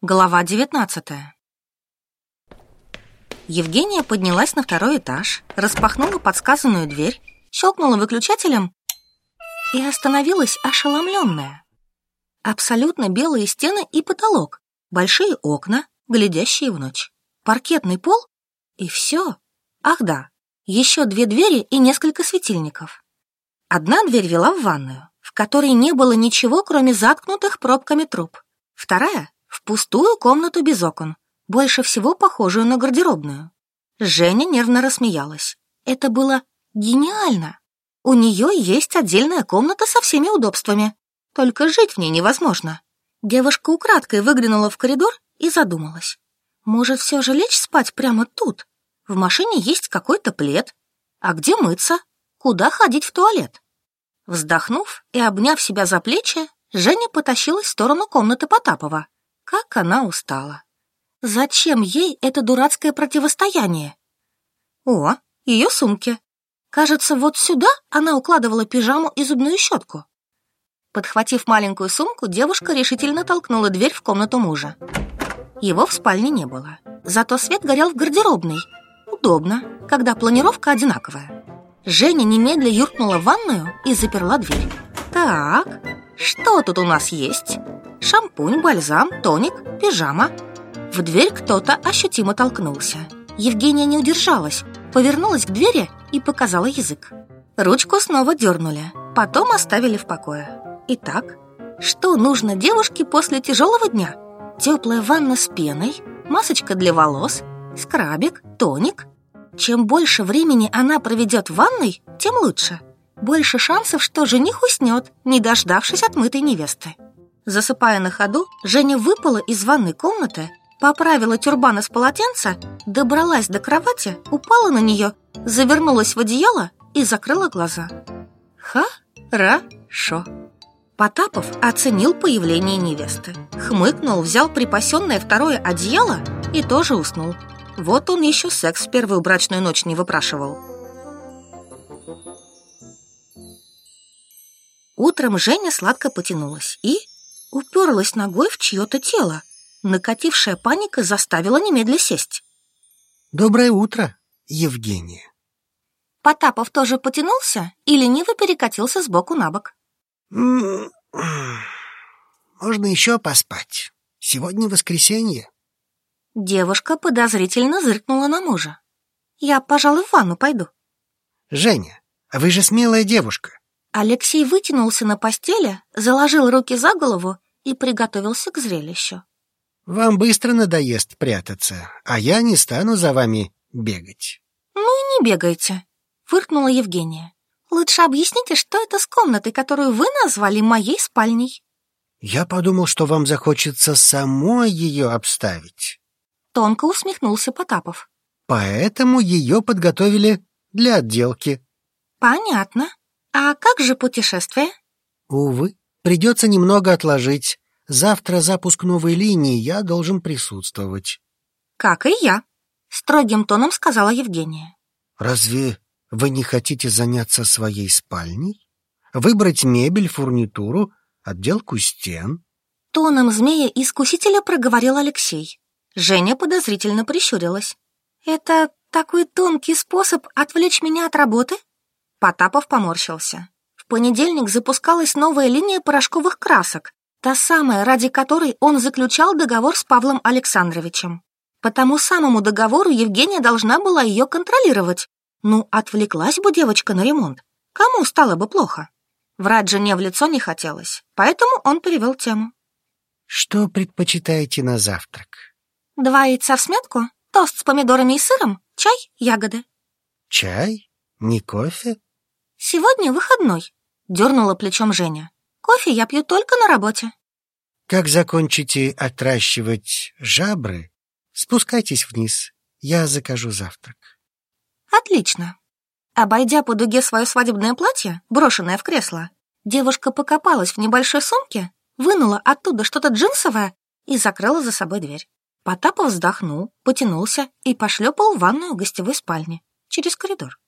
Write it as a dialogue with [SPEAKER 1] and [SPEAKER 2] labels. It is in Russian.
[SPEAKER 1] Глава девятнадцатая. Евгения поднялась на второй этаж, распахнула подсказанную дверь, щелкнула выключателем и остановилась ошеломленная. Абсолютно белые стены и потолок, большие окна, глядящие в ночь, паркетный пол и все. Ах да, еще две двери и несколько светильников. Одна дверь вела в ванную, в которой не было ничего, кроме заткнутых пробками труб. Вторая в пустую комнату без окон, больше всего похожую на гардеробную. Женя нервно рассмеялась. Это было гениально. У нее есть отдельная комната со всеми удобствами. Только жить в ней невозможно. Девушка украдкой выглянула в коридор и задумалась. Может, все же лечь спать прямо тут? В машине есть какой-то плед. А где мыться? Куда ходить в туалет? Вздохнув и обняв себя за плечи, Женя потащилась в сторону комнаты Потапова. Как она устала. Зачем ей это дурацкое противостояние? О, ее сумки. Кажется, вот сюда она укладывала пижаму и зубную щетку. Подхватив маленькую сумку, девушка решительно толкнула дверь в комнату мужа. Его в спальне не было. Зато свет горел в гардеробной. Удобно, когда планировка одинаковая. Женя немедля юркнула в ванную и заперла дверь. Так, что тут у нас есть? Шампунь, бальзам, тоник, пижама. В дверь кто-то ощутимо толкнулся. Евгения не удержалась, повернулась к двери и показала язык. Ручку снова дернули, потом оставили в покое. Итак, что нужно девушке после тяжелого дня? Теплая ванна с пеной, масочка для волос, скрабик, тоник. Чем больше времени она проведет в ванной, тем лучше. Больше шансов, что жених уснет, не дождавшись отмытой невесты. Засыпая на ходу, Женя выпала из ванной комнаты, поправила тюрбан из полотенца, добралась до кровати, упала на нее, завернулась в одеяло и закрыла глаза. Ха-ра-шо. Потапов оценил появление невесты. Хмыкнул, взял припасенное второе одеяло и тоже уснул. Вот он еще секс в первую брачную ночь не выпрашивал. Утром Женя сладко потянулась и уперлась ногой в чье-то тело. Накатившая паника заставила немедля сесть.
[SPEAKER 2] Доброе утро, Евгения.
[SPEAKER 1] Потапов тоже потянулся и лениво перекатился с боку на бок.
[SPEAKER 2] Можно еще поспать. Сегодня воскресенье.
[SPEAKER 1] Девушка подозрительно зыркнула на мужа. Я, пожалуй, в ванну пойду.
[SPEAKER 2] Женя, вы же смелая девушка.
[SPEAKER 1] Алексей вытянулся на постели, заложил руки за голову и приготовился к зрелищу.
[SPEAKER 2] «Вам быстро надоест прятаться, а я не стану за вами бегать».
[SPEAKER 1] «Ну и не бегайте», — фыркнула Евгения. «Лучше объясните, что это с комнатой, которую вы назвали моей спальней».
[SPEAKER 2] «Я подумал, что вам захочется самой ее обставить».
[SPEAKER 1] Тонко усмехнулся Потапов.
[SPEAKER 2] «Поэтому ее подготовили для отделки».
[SPEAKER 1] «Понятно. А как же путешествие?
[SPEAKER 2] Увы, придется немного отложить. Завтра запуск новой линии, я должен присутствовать.
[SPEAKER 1] Как и я, строгим тоном сказала Евгения.
[SPEAKER 2] Разве вы не хотите заняться своей спальней? Выбрать мебель, фурнитуру, отделку стен?
[SPEAKER 1] Тоном змея-искусителя проговорил Алексей. Женя подозрительно прищурилась. Это такой тонкий способ отвлечь меня от работы? Потапов поморщился. В понедельник запускалась новая линия порошковых красок, та самая, ради которой он заключал договор с Павлом Александровичем. По тому самому договору Евгения должна была ее контролировать. Ну, отвлеклась бы девочка на ремонт. Кому стало бы плохо? Врать жене в лицо не хотелось, поэтому он перевел тему.
[SPEAKER 2] «Что предпочитаете на завтрак?»
[SPEAKER 1] «Два яйца в смятку, тост с помидорами и сыром, чай, ягоды».
[SPEAKER 2] «Чай? Не кофе?»
[SPEAKER 1] «Сегодня выходной», — дернула плечом Женя. «Кофе я пью только на работе».
[SPEAKER 2] «Как закончите отращивать жабры, спускайтесь вниз, я закажу завтрак».
[SPEAKER 1] «Отлично». Обойдя по дуге свое свадебное платье, брошенное в кресло, девушка покопалась в небольшой сумке, вынула оттуда что-то джинсовое и закрыла за собой дверь. Потапов вздохнул, потянулся и пошлепал в ванную гостевой спальни через коридор.